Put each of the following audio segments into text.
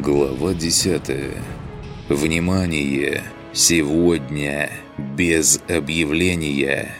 Глава 10. Внимание! Сегодня без объявления.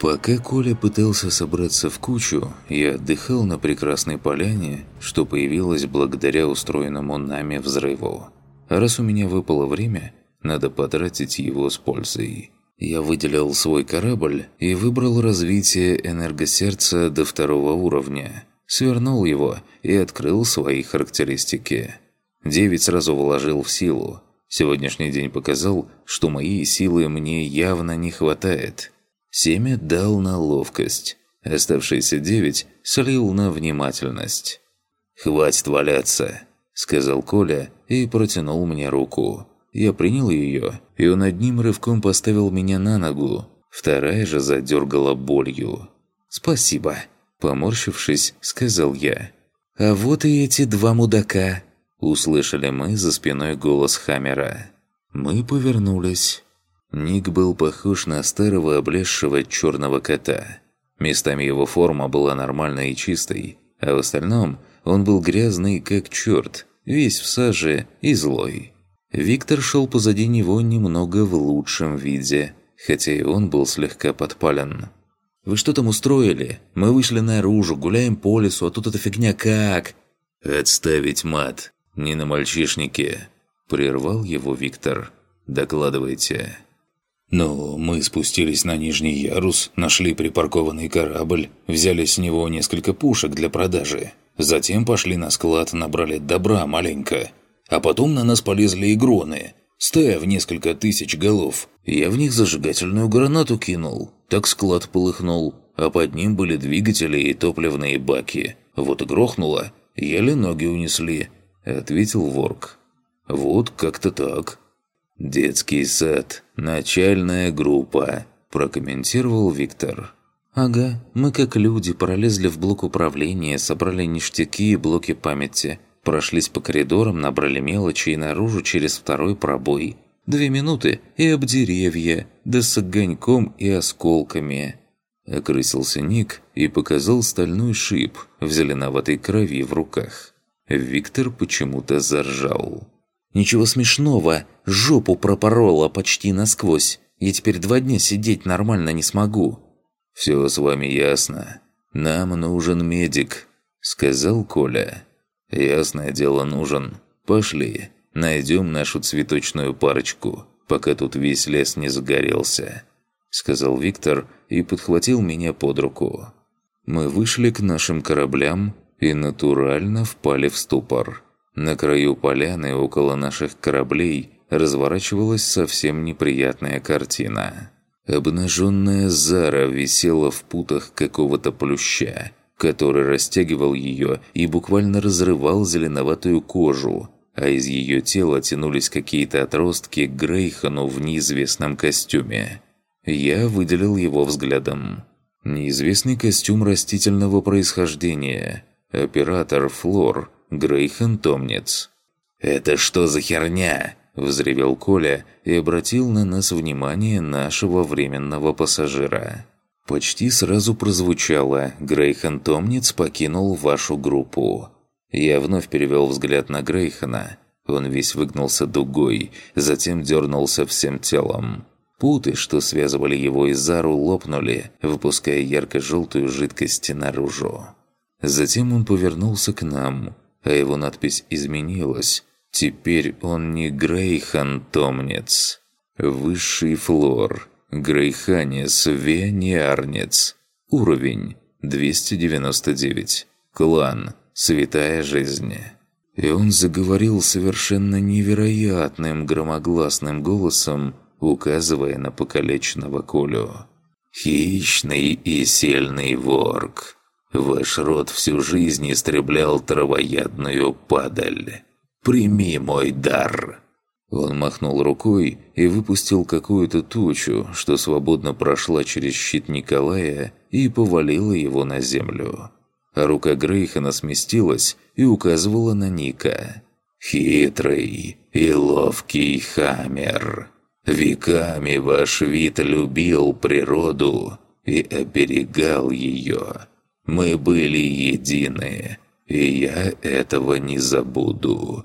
Пока Коля пытался собраться в кучу, я отдыхал на прекрасной поляне, что появилось благодаря устроенному нами взрыву. Раз у меня выпало время, надо потратить его с пользой. Я выделил свой корабль и выбрал развитие энергосердца до второго уровня. Свернул его и открыл свои характеристики. Девять сразу вложил в силу. Сегодняшний день показал, что моей силы мне явно не хватает. Семь отдал на ловкость. Оставшиеся девять слил на внимательность. «Хватит валяться», — сказал Коля и протянул мне руку. Я принял ее, и он одним рывком поставил меня на ногу. Вторая же задергала болью. «Спасибо», – поморщившись, сказал я. «А вот и эти два мудака», – услышали мы за спиной голос Хаммера. Мы повернулись. Ник был похож на старого облезшего черного кота. Местами его форма была нормальной и чистой, а в остальном он был грязный как черт, весь в саже и злой. Виктор шел позади него немного в лучшем виде, хотя и он был слегка подпален. «Вы что там устроили? Мы вышли наружу, гуляем по лесу, а тут эта фигня как?» «Отставить мат! Не на мальчишнике!» Прервал его Виктор. «Докладывайте». «Ну, мы спустились на нижний ярус, нашли припаркованный корабль, взяли с него несколько пушек для продажи. Затем пошли на склад, набрали добра маленько. А потом на нас полезли игроны. Стая в несколько тысяч голов. Я в них зажигательную гранату кинул. Так склад полыхнул. А под ним были двигатели и топливные баки. Вот и грохнуло. Еле ноги унесли. Ответил Ворк. Вот как-то так. «Детский сад. Начальная группа», – прокомментировал Виктор. «Ага, мы как люди пролезли в блок управления, собрали ништяки и блоки памяти. Прошлись по коридорам, набрали мелочи и наружу через второй пробой. Две минуты и об деревья, да с огоньком и осколками. Окрысился Ник и показал стальной шип в зеленоватой крови в руках. Виктор почему-то заржал. «Ничего смешного, жопу пропорола почти насквозь. Я теперь два дня сидеть нормально не смогу». «Все с вами ясно. Нам нужен медик», — сказал Коля. «Ясное дело, нужен. Пошли, найдем нашу цветочную парочку, пока тут весь лес не загорелся», — сказал Виктор и подхватил меня под руку. Мы вышли к нашим кораблям и натурально впали в ступор. На краю поляны около наших кораблей разворачивалась совсем неприятная картина. Обнаженная Зара висела в путах какого-то плюща, который растягивал ее и буквально разрывал зеленоватую кожу, а из ее тела тянулись какие-то отростки к Грейхану в неизвестном костюме. Я выделил его взглядом. Неизвестный костюм растительного происхождения. Оператор Флор. Грейхан Томнец. «Это что за херня?» – взревел Коля и обратил на нас внимание нашего временного пассажира. Почти сразу прозвучало «Грейхан Томниц покинул вашу группу». Я вновь перевел взгляд на Грейхана. Он весь выгнулся дугой, затем дернулся всем телом. Путы, что связывали его и Зару, лопнули, выпуская ярко-желтую жидкость наружу. Затем он повернулся к нам, а его надпись изменилась. Теперь он не Грейхан Томнец. Высший флор – Грейханис Вениарнец. Уровень 299. Клан Святая Жизнь. И он заговорил совершенно невероятным громогласным голосом, указывая на покалеченного Колю. «Хищный и сильный ворк, ваш род всю жизнь истреблял травоядную падаль. Прими мой дар!» Он махнул рукой и выпустил какую-то тучу, что свободно прошла через щит Николая и повалила его на землю. А рука Грейхана сместилась и указывала на Ника. «Хитрый и ловкий хаммер. Веками ваш вид любил природу и оберегал ее. Мы были едины. и я этого не забуду.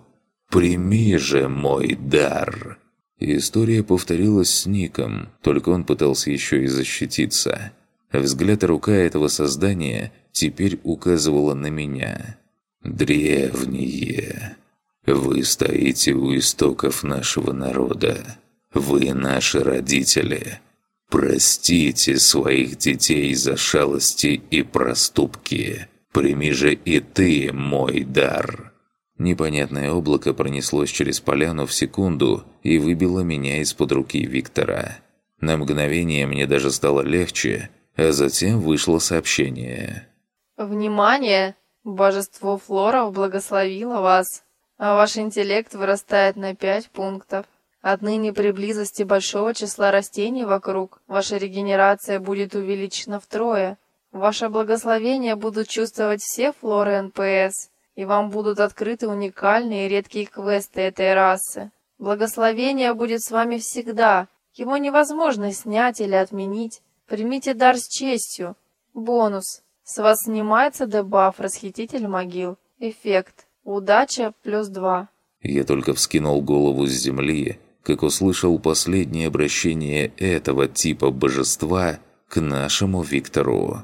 Прими же мой дар!» История повторилась с Ником, только он пытался еще и защититься. Взгляд рука этого создания теперь указывала на меня. «Древние, вы стоите у истоков нашего народа. Вы наши родители. Простите своих детей за шалости и проступки. Прими же и ты мой дар». Непонятное облако пронеслось через поляну в секунду и выбило меня из-под руки Виктора. На мгновение мне даже стало легче, а затем вышло сообщение. «Внимание! Божество Флоров благословило вас, а ваш интеллект вырастает на пять пунктов. Отныне при близости большого числа растений вокруг ваша регенерация будет увеличена втрое. Ваше благословение будут чувствовать все флоры НПС, и вам будут открыты уникальные и редкие квесты этой расы. Благословение будет с вами всегда. Его невозможно снять или отменить. Примите дар с честью. Бонус. С вас снимается дебаф «Расхититель могил». Эффект. Удача плюс два. Я только вскинул голову с земли, как услышал последнее обращение этого типа божества к нашему Виктору.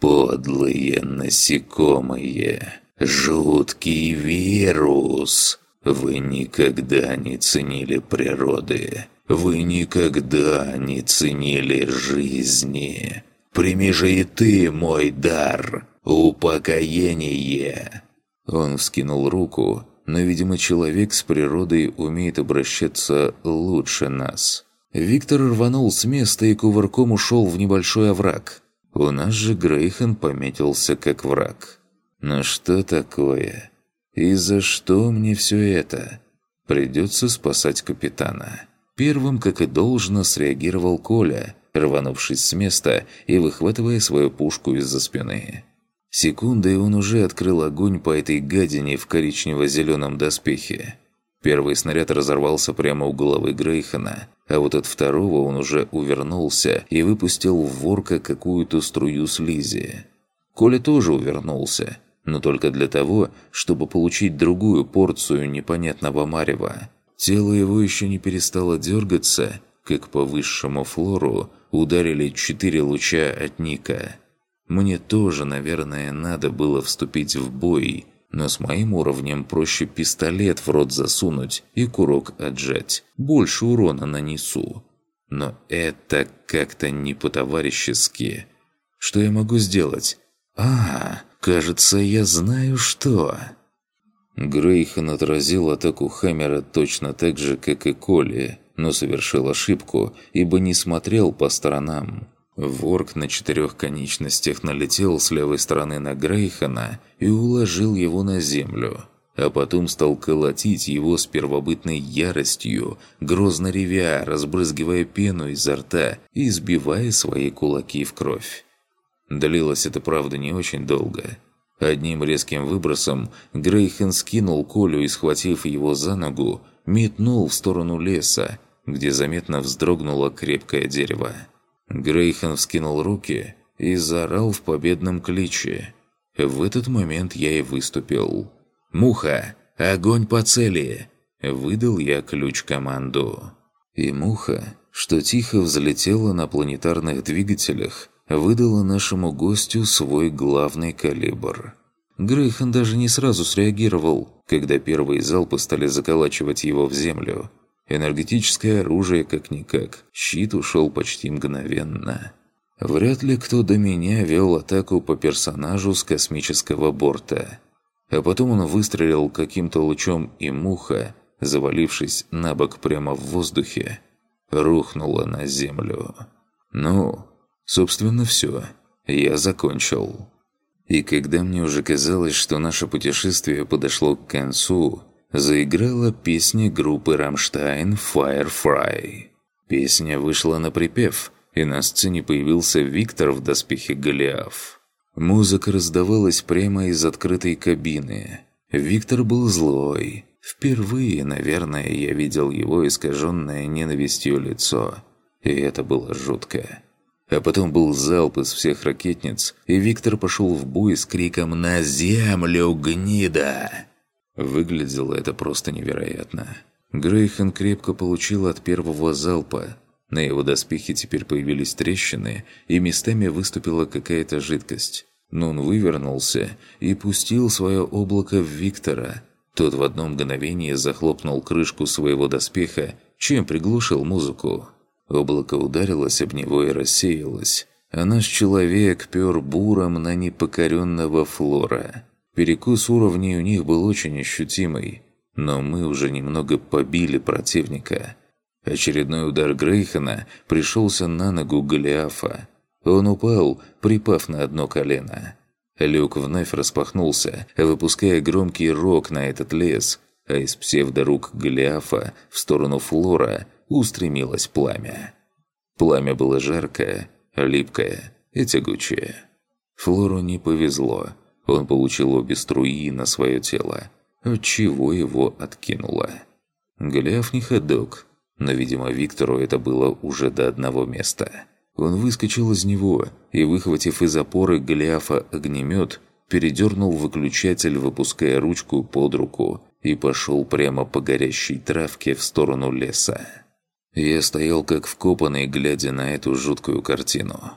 «Подлые насекомые!» «Жуткий вирус! Вы никогда не ценили природы. Вы никогда не ценили жизни. Прими же и ты мой дар, упокоение!» Он вскинул руку, но, видимо, человек с природой умеет обращаться лучше нас. Виктор рванул с места и кувырком ушел в небольшой овраг. У нас же Грейхан пометился как враг. Но что такое? И за что мне все это? Придется спасать капитана. Первым, как и должно, среагировал Коля, рванувшись с места и выхватывая свою пушку из-за спины. Секундой он уже открыл огонь по этой гадине в коричнево-зеленом доспехе. Первый снаряд разорвался прямо у головы Грейхана, а вот от второго он уже увернулся и выпустил в ворка какую-то струю слизи. Коля тоже увернулся, но только для того, чтобы получить другую порцию непонятного марева. Тело его еще не перестало дергаться, как по высшему флору ударили четыре луча от Ника. Мне тоже, наверное, надо было вступить в бой, но с моим уровнем проще пистолет в рот засунуть и курок отжать. Больше урона нанесу. Но это как-то не по-товарищески. Что я могу сделать? А, кажется, я знаю что. Грейхан отразил атаку Хаммера точно так же, как и Коли, но совершил ошибку, ибо не смотрел по сторонам. Ворк на четырех конечностях налетел с левой стороны на Грейхана и уложил его на землю, а потом стал колотить его с первобытной яростью, грозно ревя, разбрызгивая пену изо рта и избивая свои кулаки в кровь. Длилось это, правда, не очень долго. Одним резким выбросом Грейхен скинул Колю и, схватив его за ногу, метнул в сторону леса, где заметно вздрогнуло крепкое дерево. Грейхен вскинул руки и заорал в победном кличе. В этот момент я и выступил. «Муха! Огонь по цели!» Выдал я ключ-команду. И муха, что тихо взлетела на планетарных двигателях, выдала нашему гостю свой главный калибр. Грейхан даже не сразу среагировал, когда первые залпы стали заколачивать его в землю. Энергетическое оружие как-никак, щит ушел почти мгновенно. Вряд ли кто до меня вел атаку по персонажу с космического борта. А потом он выстрелил каким-то лучом, и муха, завалившись на бок прямо в воздухе, рухнула на землю. Ну, Собственно, все. Я закончил. И когда мне уже казалось, что наше путешествие подошло к концу, заиграла песня группы «Рамштайн» «Firefly». Песня вышла на припев, и на сцене появился Виктор в доспехе Голиаф. Музыка раздавалась прямо из открытой кабины. Виктор был злой. Впервые, наверное, я видел его искаженное ненавистью лицо. И это было жутко. А потом был залп из всех ракетниц, и Виктор пошел в бой с криком «На землю, гнида!». Выглядело это просто невероятно. Грейхан крепко получил от первого залпа. На его доспехе теперь появились трещины, и местами выступила какая-то жидкость. Но он вывернулся и пустил свое облако в Виктора. Тот в одно мгновение захлопнул крышку своего доспеха, чем приглушил музыку. Облако ударилось об него и рассеялось, а наш человек пер буром на непокоренного флора. Перекус уровней у них был очень ощутимый, но мы уже немного побили противника. Очередной удар Грейхена пришелся на ногу Голиафа. Он упал, припав на одно колено. Люк вновь распахнулся, выпуская громкий рок на этот лес, а из псевдорук Голиафа в сторону Флора устремилось пламя. Пламя было жаркое, липкое и тягучее. Флору не повезло. Он получил обе струи на свое тело, отчего его откинуло. Голиаф не ходок, но, видимо, Виктору это было уже до одного места. Он выскочил из него и, выхватив из опоры Голиафа огнемет, передернул выключатель, выпуская ручку под руку, и пошел прямо по горящей травке в сторону леса. Я стоял как вкопанный, глядя на эту жуткую картину.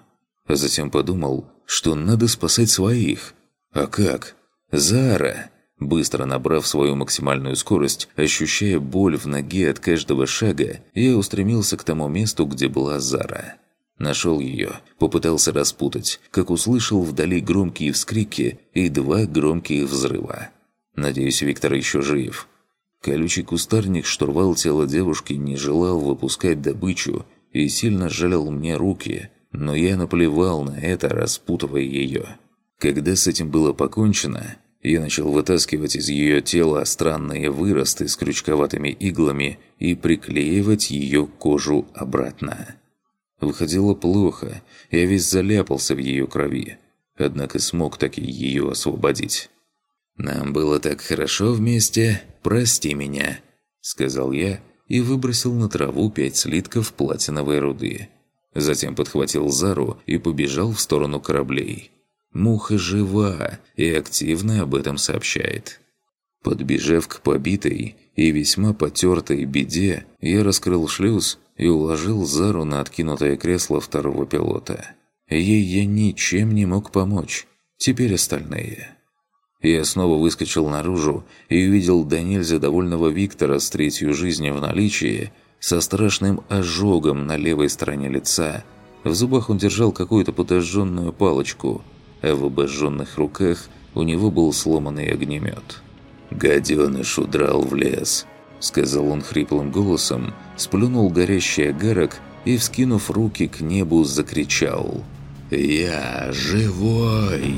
А затем подумал, что надо спасать своих. А как? Зара! Быстро набрав свою максимальную скорость, ощущая боль в ноге от каждого шага, я устремился к тому месту, где была Зара. Нашел ее, попытался распутать, как услышал вдали громкие вскрики и два громких взрыва. Надеюсь, Виктор еще жив. Колючий кустарник штурвал тело девушки не желал выпускать добычу и сильно жалил мне руки, но я наплевал на это, распутывая ее. Когда с этим было покончено, я начал вытаскивать из ее тела странные выросты с крючковатыми иглами и приклеивать ее кожу обратно. Выходило плохо, я весь заляпался в ее крови, однако смог таки ее освободить. «Нам было так хорошо вместе, прости меня», — сказал я и выбросил на траву пять слитков платиновой руды. Затем подхватил Зару и побежал в сторону кораблей. Муха жива и активно об этом сообщает. Подбежав к побитой и весьма потертой беде, я раскрыл шлюз и уложил Зару на откинутое кресло второго пилота. Ей я ничем не мог помочь. Теперь остальные. Я снова выскочил наружу и увидел до нельзя довольного Виктора с третью жизнью в наличии, со страшным ожогом на левой стороне лица. В зубах он держал какую-то подожженную палочку – а в обожженных руках у него был сломанный огнемет. «Гаденыш удрал в лес», — сказал он хриплым голосом, сплюнул горящий огарок и, вскинув руки к небу, закричал «Я живой!»